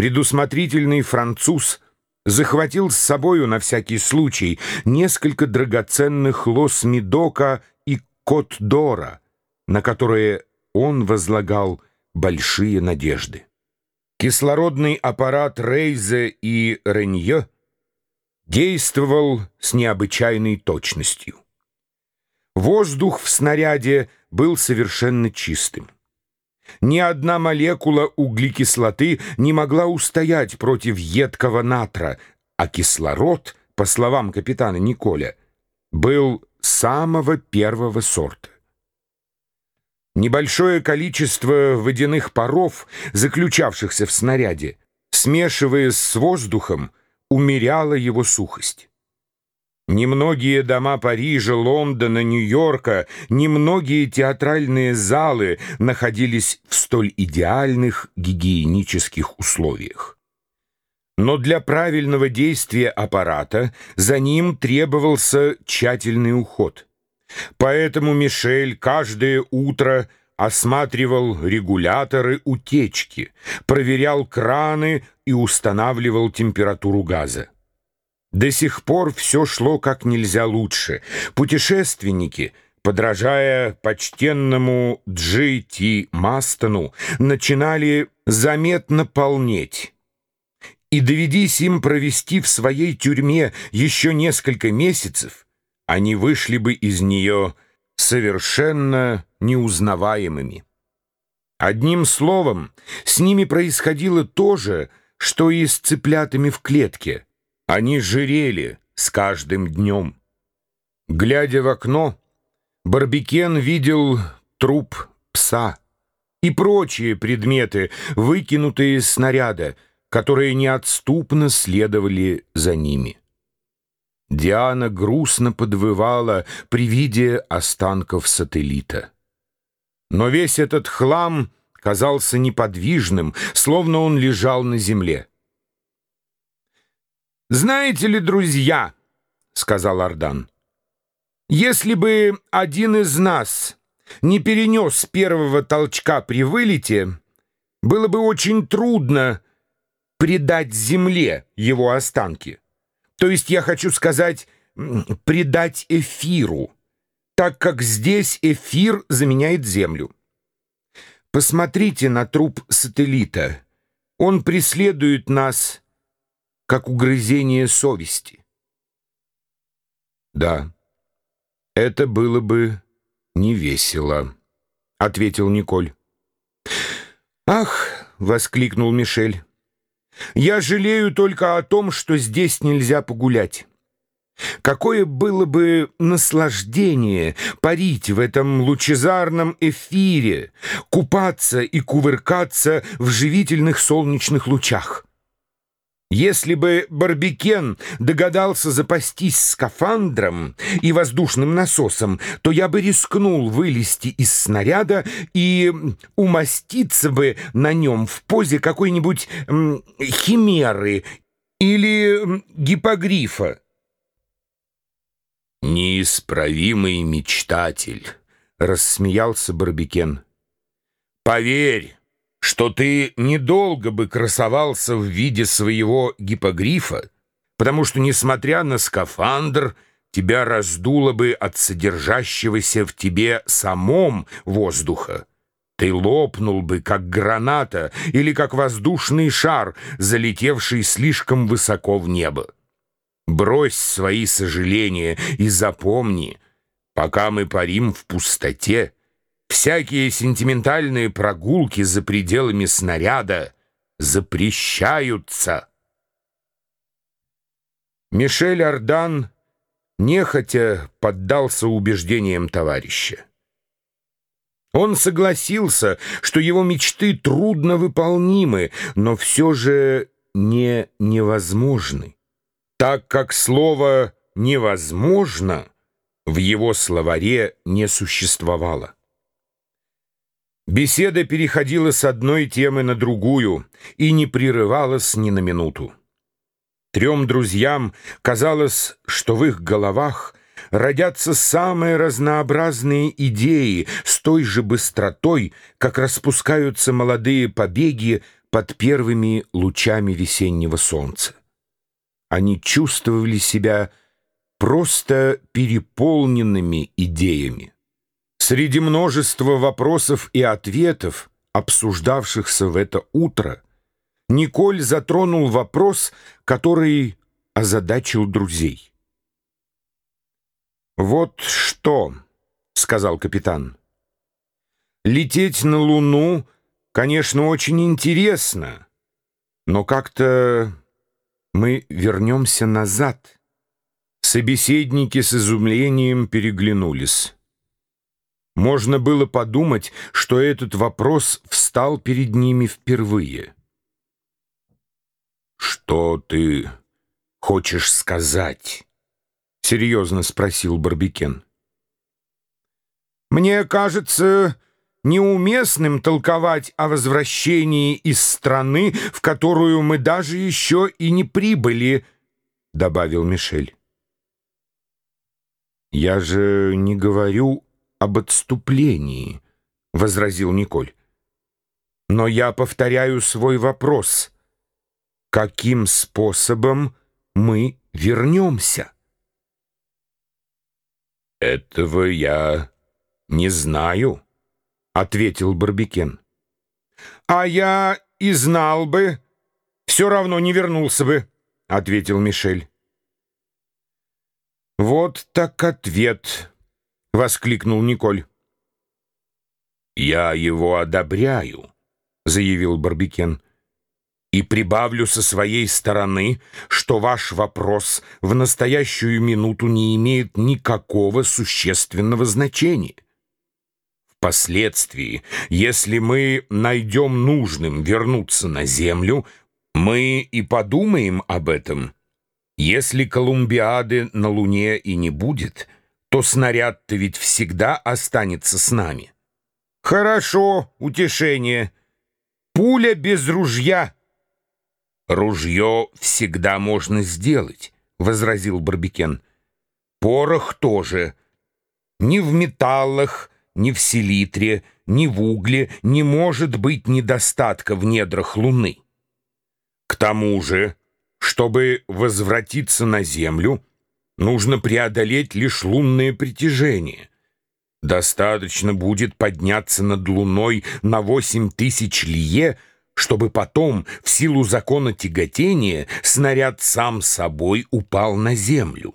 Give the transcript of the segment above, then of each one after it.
Предусмотрительный француз захватил с собою на всякий случай несколько драгоценных лос Медока и Кот-Дора, на которые он возлагал большие надежды. Кислородный аппарат Рейзе и Ренье действовал с необычайной точностью. Воздух в снаряде был совершенно чистым. Ни одна молекула углекислоты не могла устоять против едкого натра, а кислород, по словам капитана Николя, был самого первого сорта. Небольшое количество водяных паров, заключавшихся в снаряде, смешиваясь с воздухом, умеряло его сухость. Немногие дома Парижа, Лондона, Нью-Йорка, немногие театральные залы находились в столь идеальных гигиенических условиях. Но для правильного действия аппарата за ним требовался тщательный уход – Поэтому Мишель каждое утро осматривал регуляторы утечки, проверял краны и устанавливал температуру газа. До сих пор все шло как нельзя лучше. Путешественники, подражая почтенному Джи Ти Мастону, начинали заметно полнеть. И доведись им провести в своей тюрьме еще несколько месяцев — они вышли бы из нее совершенно неузнаваемыми. Одним словом, с ними происходило то же, что и с цыплятами в клетке. Они жирели с каждым днем. Глядя в окно, Барбикен видел труп пса и прочие предметы, выкинутые из снаряда, которые неотступно следовали за ними. Диана грустно подвывала при виде останков сателлита. Но весь этот хлам казался неподвижным, словно он лежал на земле. «Знаете ли, друзья, — сказал Ардан, — если бы один из нас не перенес первого толчка при вылете, было бы очень трудно предать земле его останки». То есть я хочу сказать, придать эфиру, так как здесь эфир заменяет Землю. Посмотрите на труп сателлита. Он преследует нас, как угрызение совести. Да, это было бы невесело, — ответил Николь. «Ах!» — воскликнул Мишель. Я жалею только о том, что здесь нельзя погулять. Какое было бы наслаждение парить в этом лучезарном эфире, купаться и кувыркаться в живительных солнечных лучах. Если бы Барбикен догадался запастись скафандром и воздушным насосом, то я бы рискнул вылезти из снаряда и умоститься бы на нем в позе какой-нибудь химеры или гипогрифа. «Неисправимый мечтатель», — рассмеялся Барбикен. «Поверь, что ты недолго бы красовался в виде своего гипогрифа, потому что, несмотря на скафандр, тебя раздуло бы от содержащегося в тебе самом воздуха. Ты лопнул бы, как граната или как воздушный шар, залетевший слишком высоко в небо. Брось свои сожаления и запомни, пока мы парим в пустоте, Всякие сентиментальные прогулки за пределами снаряда запрещаются. Мишель Ардан нехотя поддался убеждениям товарища. Он согласился, что его мечты трудно выполнимы, но все же не невозможны, так как слово «невозможно» в его словаре не существовало. Беседа переходила с одной темы на другую и не прерывалась ни на минуту. Трем друзьям казалось, что в их головах родятся самые разнообразные идеи с той же быстротой, как распускаются молодые побеги под первыми лучами весеннего солнца. Они чувствовали себя просто переполненными идеями. Среди множества вопросов и ответов, обсуждавшихся в это утро, Николь затронул вопрос, который озадачил друзей. «Вот что», — сказал капитан, — «лететь на Луну, конечно, очень интересно, но как-то мы вернемся назад». Собеседники с изумлением переглянулись. Можно было подумать, что этот вопрос встал перед ними впервые. «Что ты хочешь сказать?» — серьезно спросил Барбикен. «Мне кажется неуместным толковать о возвращении из страны, в которую мы даже еще и не прибыли», — добавил Мишель. «Я же не говорю об отступлении», — возразил Николь. «Но я повторяю свой вопрос. Каким способом мы вернемся?» «Этого я не знаю», — ответил Барбикен. «А я и знал бы, все равно не вернулся бы», — ответил Мишель. «Вот так ответ!» — воскликнул Николь. «Я его одобряю», — заявил Барбикен. «И прибавлю со своей стороны, что ваш вопрос в настоящую минуту не имеет никакого существенного значения. Впоследствии, если мы найдем нужным вернуться на Землю, мы и подумаем об этом». Если Колумбиады на Луне и не будет, то снаряд-то ведь всегда останется с нами. Хорошо, утешение. Пуля без ружья. Ружье всегда можно сделать, возразил Барбикен. Порох тоже. Ни в металлах, ни в селитре, ни в угле не может быть недостатка в недрах Луны. К тому же чтобы возвратиться на Землю, нужно преодолеть лишь лунное притяжение. Достаточно будет подняться над Луной на восемь тысяч лие, чтобы потом, в силу закона тяготения, снаряд сам собой упал на Землю.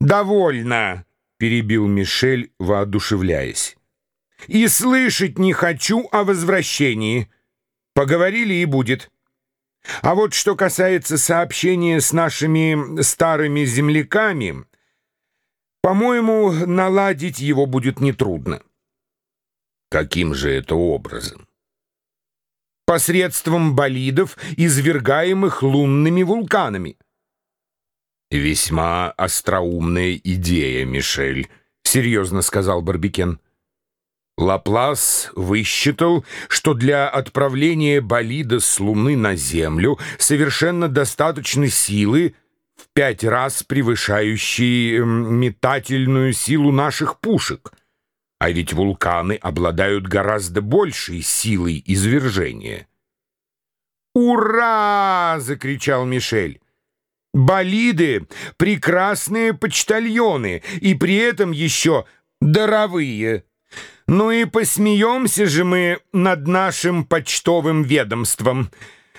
«Довольно!» — перебил Мишель, воодушевляясь. «И слышать не хочу о возвращении. Поговорили и будет». А вот что касается сообщения с нашими старыми земляками, по-моему, наладить его будет нетрудно. Каким же это образом? Посредством болидов, извергаемых лунными вулканами. «Весьма остроумная идея, Мишель», — серьезно сказал Барбикен. Лаплас высчитал, что для отправления болида с Луны на Землю совершенно достаточно силы, в пять раз превышающей эм, метательную силу наших пушек. А ведь вулканы обладают гораздо большей силой извержения. «Ура!» — закричал Мишель. «Болиды — прекрасные почтальоны, и при этом еще даровые». Ну и посмеемся же мы над нашим почтовым ведомством.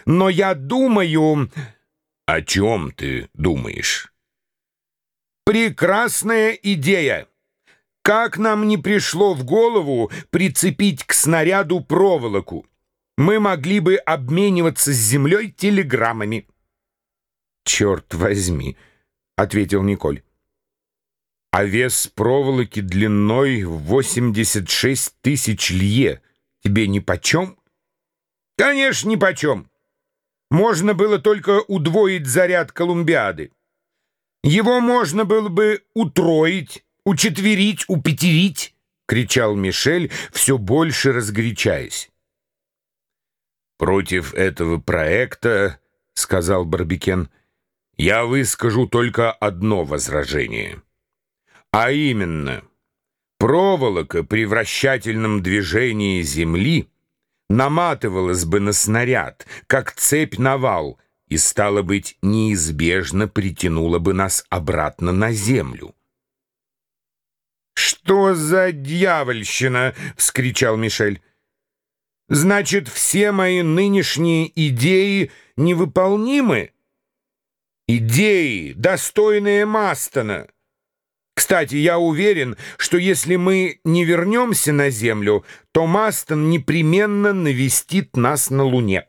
Но я думаю... О чем ты думаешь? Прекрасная идея. Как нам не пришло в голову прицепить к снаряду проволоку? Мы могли бы обмениваться с землей телеграммами. «Черт возьми», — ответил Николь а вес проволоки длиной в 86 тысяч лье тебе нипочем? Конечно, нипочем. Можно было только удвоить заряд Колумбиады. Его можно было бы утроить, учетверить, упетерить, кричал Мишель, все больше разгорячаясь. Против этого проекта, сказал Барбикен, я выскажу только одно возражение. А именно, проволока при вращательном движении Земли наматывалась бы на снаряд, как цепь на вал, и, стало быть, неизбежно притянула бы нас обратно на землю. «Что за дьявольщина?» — вскричал Мишель. «Значит, все мои нынешние идеи невыполнимы? Идеи, достойные Мастона!» Кстати, я уверен, что если мы не вернемся на Землю, то Мастон непременно навестит нас на Луне.